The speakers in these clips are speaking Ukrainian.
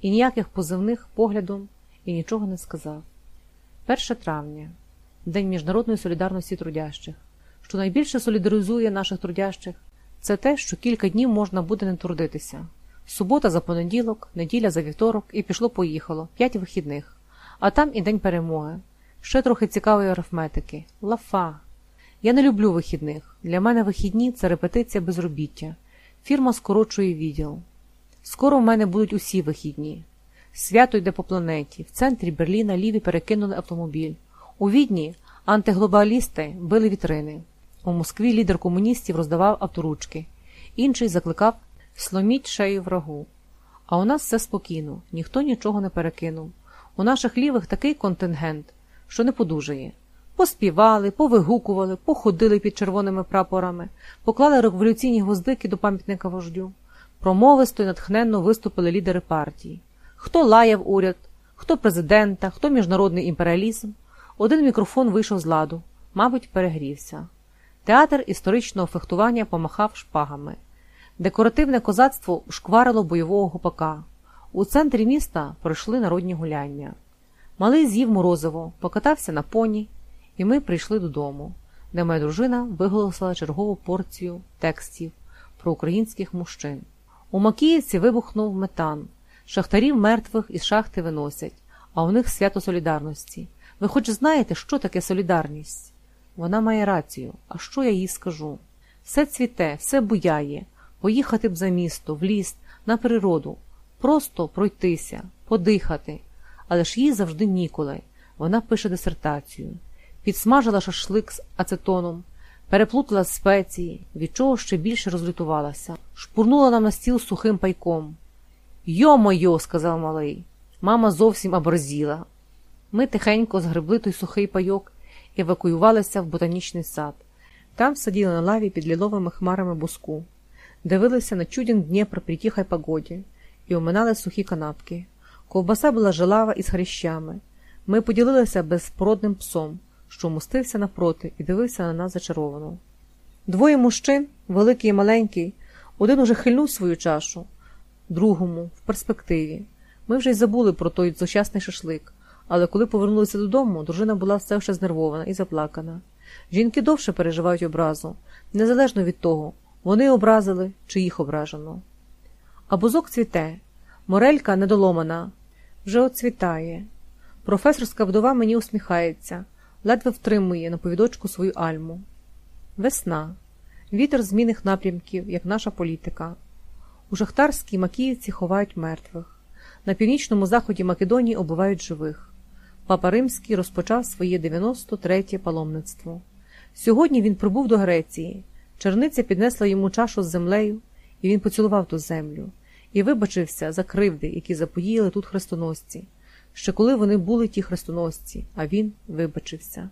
і ніяких позивних поглядом і нічого не сказав. 1 травня День міжнародної солідарності трудящих. Що найбільше солідаризує наших трудящих, це те, що кілька днів можна буде не трудитися. Субота за понеділок, неділя за вівторок і пішло-поїхало, п'ять вихідних, а там і день перемоги. Ще трохи цікавої арифметики. Лафа. Я не люблю вихідних. Для мене вихідні це репетиція безробіття. Фірма скорочує відділ. Скоро в мене будуть усі вихідні. Свято йде по планеті. В центрі Берліна ліві перекинули автомобіль. У Відні антиглобалісти били вітрини. У Москві лідер комуністів роздавав авторучки. Інший закликав сломіть шею врагу. А у нас все спокійно, ніхто нічого не перекинув. У наших лівих такий контингент, що не подужає. Поспівали, повигукували, походили під червоними прапорами, поклали революційні гвоздики до пам'ятника вождю. Промовисто й натхненно виступили лідери партії. Хто лаяв уряд, хто президента, хто міжнародний імперіалізм. Один мікрофон вийшов з ладу, мабуть, перегрівся. Театр історичного фехтування помахав шпагами. Декоративне козацтво шкварило бойового гупака. У центрі міста пройшли народні гуляння. Малий з'їв морозиво, покатався на поні, і ми прийшли додому, де моя дружина виголосила чергову порцію текстів про українських мужчин. У Макіївці вибухнув метан. Шахтарів мертвих із шахти виносять, а у них свято солідарності. Ви хоч знаєте, що таке солідарність? Вона має рацію. А що я їй скажу? Все цвіте, все буяє, поїхати б за місто, в ліс, на природу, просто пройтися, подихати. Але ж їй завжди ніколи. Вона пише дисертацію, підсмажила шашлик з ацетоном, переплутала спеції, від чого ще більше розлютувалася, шпурнула нам на стіл сухим пайком. Йо-моє, сказав малий. Мама зовсім оборзіла. Ми тихенько згребли той сухий пайок і евакуювалися в ботанічний сад. Там сиділи на лаві під ліловими хмарами буску, дивилися на чудін Дніпр при тихій погоді і оминали сухі канапки. Ковбаса була жилава із хрящами. Ми поділилися безпородним псом, що мустився напроти і дивився на нас зачаровано. Двоє мужчин, великий і маленький, один уже хильнув свою чашу, другому в перспективі. Ми вже й забули про той злощасний шашлик, але коли повернулися додому, дружина була все ще знервована і заплакана. Жінки довше переживають образу, незалежно від того, вони образили чи їх ображено. А бузок цвіте, морелька недоломана, вже оцвітає. Професорська вдова мені усміхається, ледве втримує на повідочку свою альму. Весна, вітер змінних напрямків, як наша політика. У Шахтарській Макіївці ховають мертвих, на північному заході Македонії оббивають живих. Папа Римський розпочав своє 93-тє паломництво. Сьогодні він прибув до Греції. Черниця піднесла йому чашу з землею, і він поцілував ту землю і вибачився за кривди, які запоїли тут хрестоносці, ще коли вони були ті хрестоносці, а він вибачився.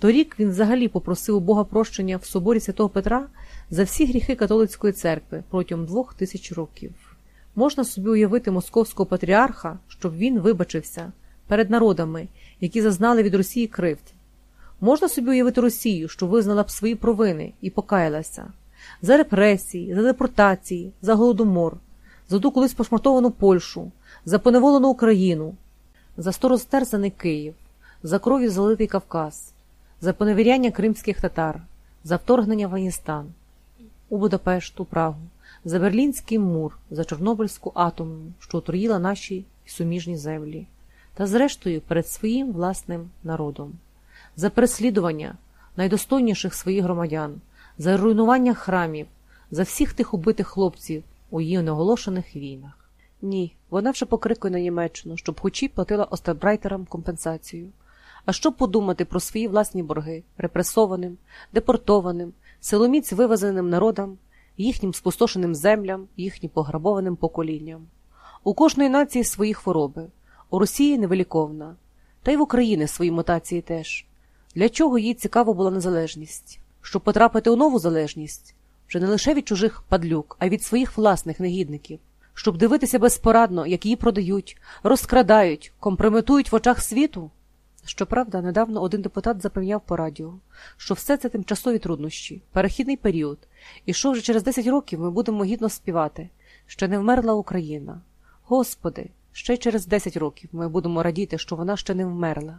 Торік він взагалі попросив у Бога прощення в соборі святого Петра за всі гріхи католицької церкви протягом двох тисяч років. Можна собі уявити московського патріарха, щоб він вибачився перед народами, які зазнали від Росії кривд. Можна собі уявити Росію, що визнала б свої провини і покаялася за репресії, за депортації, за голодомор, за ту колись пошматовану Польщу, за поневолену Україну, за сторозтерзаний Київ, за крові залитий Кавказ, за поневіряння кримських татар, за вторгнення в Афганістан, у Будапешт, у Прагу, за Берлінський мур, за Чорнобильську атомну, що отруїла наші суміжні землі, та, зрештою, перед своїм власним народом, за переслідування найдостойніших своїх громадян, за руйнування храмів, за всіх тих убитих хлопців у її неоголошених війнах. Ні, вона вже покрикує на Німеччину, щоб хоч і платила остабрайтерам компенсацію. А що подумати про свої власні борги репресованим, депортованим, силоміць вивезеним народам, їхнім спустошеним землям, їхнім пограбованим поколінням? У кожної нації свої хвороби, у Росії невеликовна, та й в Україні свої мутації теж. Для чого їй цікава була незалежність? Щоб потрапити у нову залежність, вже не лише від чужих падлюк, а й від своїх власних негідників, щоб дивитися безпорадно, як її продають, розкрадають, компрометують в очах світу. Щоправда, недавно один депутат запевняв по радіо, що все це тимчасові труднощі, перехідний період, і що вже через 10 років ми будемо гідно співати, що не вмерла Україна. Господи, ще через 10 років ми будемо радіти, що вона ще не вмерла.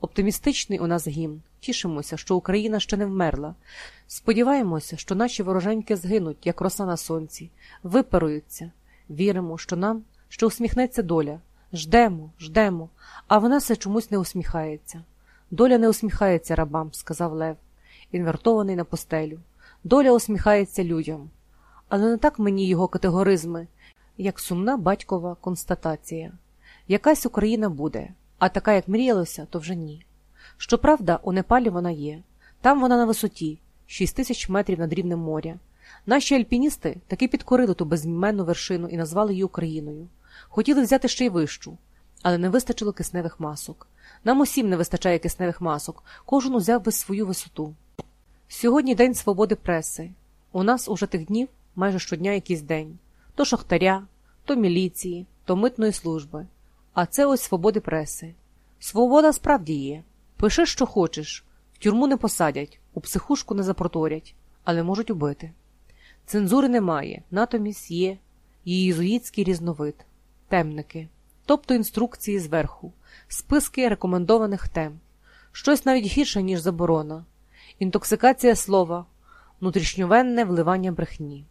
Оптимістичний у нас гімн. Тішимося, що Україна ще не вмерла. Сподіваємося, що наші вороженьки згинуть, як роса на сонці, випаруються. Віримо, що нам ще усміхнеться доля. Ждемо, ждемо, а вона все чомусь не усміхається. Доля не усміхається рабам, сказав Лев, інвертований на постелю. Доля усміхається людям. Але не так мені його категоризми, як сумна батькова констатація. Якась Україна буде, а така, як мріялося, то вже ні. Щоправда, у Непалі вона є. Там вона на висоті, 6 тисяч метрів над рівнем моря. Наші альпіністи таки підкорили ту безіменну вершину і назвали її Україною. Хотіли взяти ще й вищу, але не вистачило кисневих масок. Нам усім не вистачає кисневих масок, кожен узяв би свою висоту. Сьогодні день свободи преси. У нас уже тих днів майже щодня якийсь день то шахтаря, то міліції, то митної служби. А це ось свободи преси. Свобода справді є. Пиши, що хочеш, в тюрму не посадять, у психушку не запроторять, але можуть убити. Цензури немає, натомість є її єзуїтський різновид, темники, тобто інструкції зверху, списки рекомендованих тем, щось навіть гірше, ніж заборона, інтоксикація слова, внутрішньовенне вливання брехні.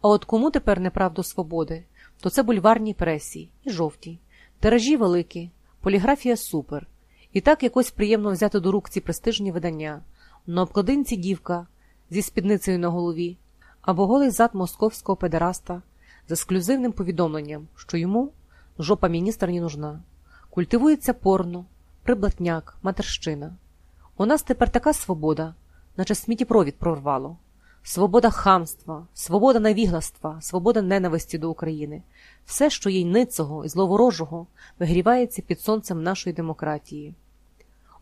А от кому тепер неправду свободи, то це бульварні пресі і жовті, тиражі великі, поліграфія супер. І так якось приємно взяти до рук ці престижні видання, на обкладинці дівка зі спідницею на голові, або голий зад московського педераста з ексклюзивним повідомленням, що йому жопа міністра не нужна. Культивується порно, приблатняк, матерщина. У нас тепер така свобода, наче сміттєпровід прорвало. Свобода хамства, свобода навігластва, свобода ненависті до України. Все, що є ницого і зловорожого, вигрівається під сонцем нашої демократії.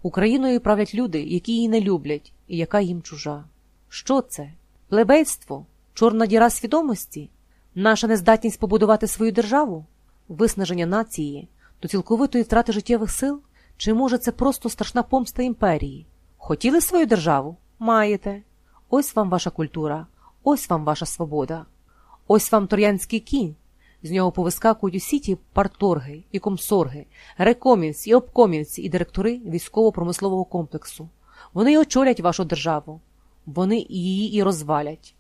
Україною правлять люди, які її не люблять, і яка їм чужа. Що це? Плебейство? Чорна діра свідомості? Наша нездатність побудувати свою державу? Виснаження нації до цілковитої втрати життєвих сил? Чи може це просто страшна помста імперії? Хотіли свою державу? Маєте. Ось вам ваша культура, ось вам ваша свобода. Ось вам тор'янський кінь. З нього повискакують усі ті парторги і комсорги, рекомінці і обкомінці і директори військово-промислового комплексу. Вони й очолять вашу державу. Вони її і розвалять.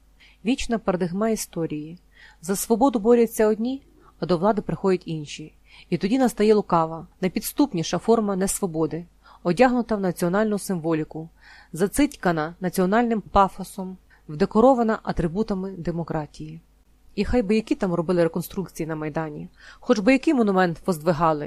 Вічна парадигма історії. За свободу борються одні, а до влади приходять інші. І тоді настає лукава, найпідступніша форма несвободи, одягнута в національну символіку, зацитькана національним пафосом, вдекорована атрибутами демократії. І хай би які там робили реконструкції на Майдані, хоч би який монумент поздвигали,